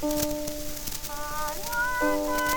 Oh, my God.